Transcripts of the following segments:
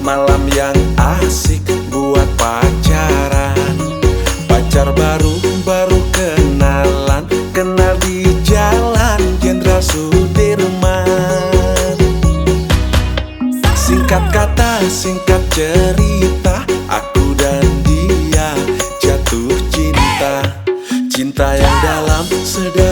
Malam yang asik buat pacaran. Pacar baru, baru kenalan. Kenal di jalan Jenderal Sudirman. Singkat kata, singkat cerita Aku dan dia jatuh cinta. Cinta yang dalam, sedalam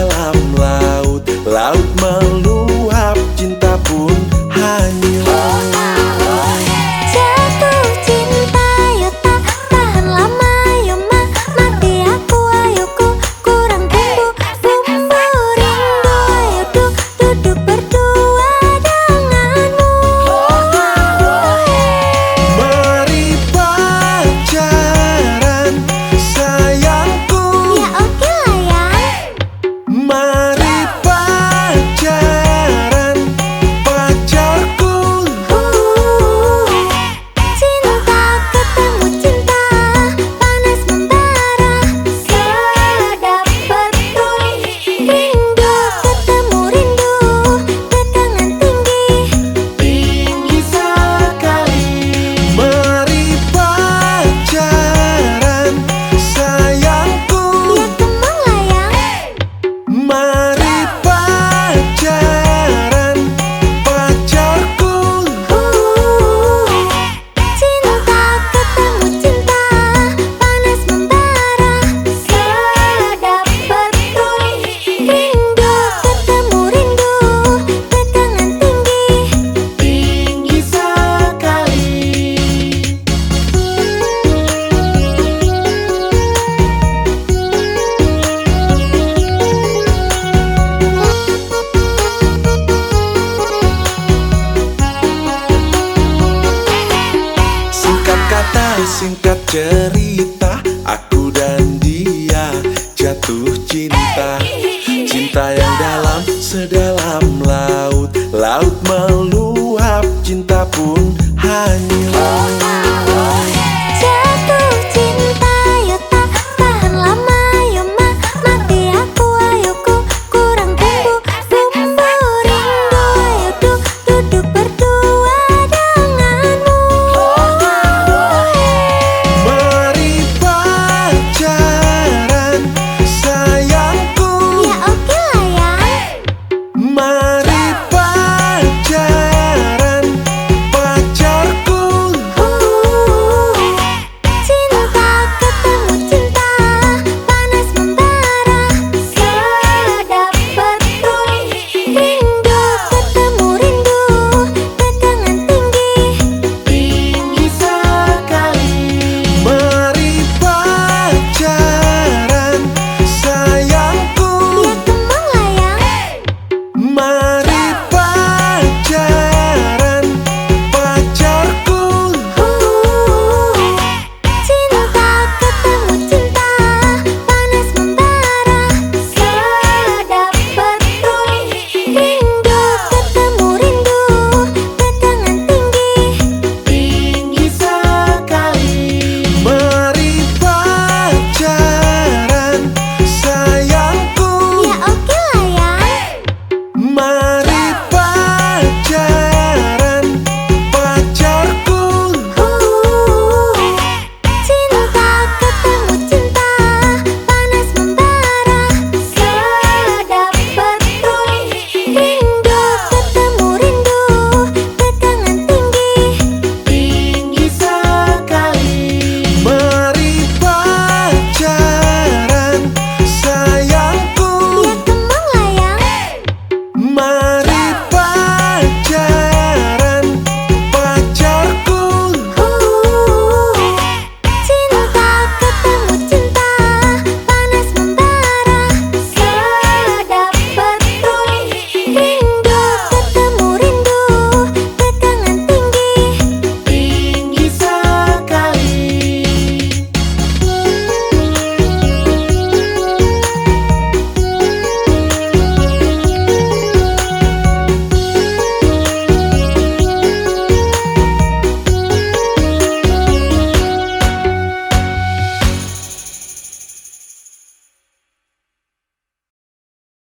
kata, singkat cerita Aku dan dia jatuh cinta. Cinta yang dalam, sedalam laut Laut meluap, cinta pun hanyut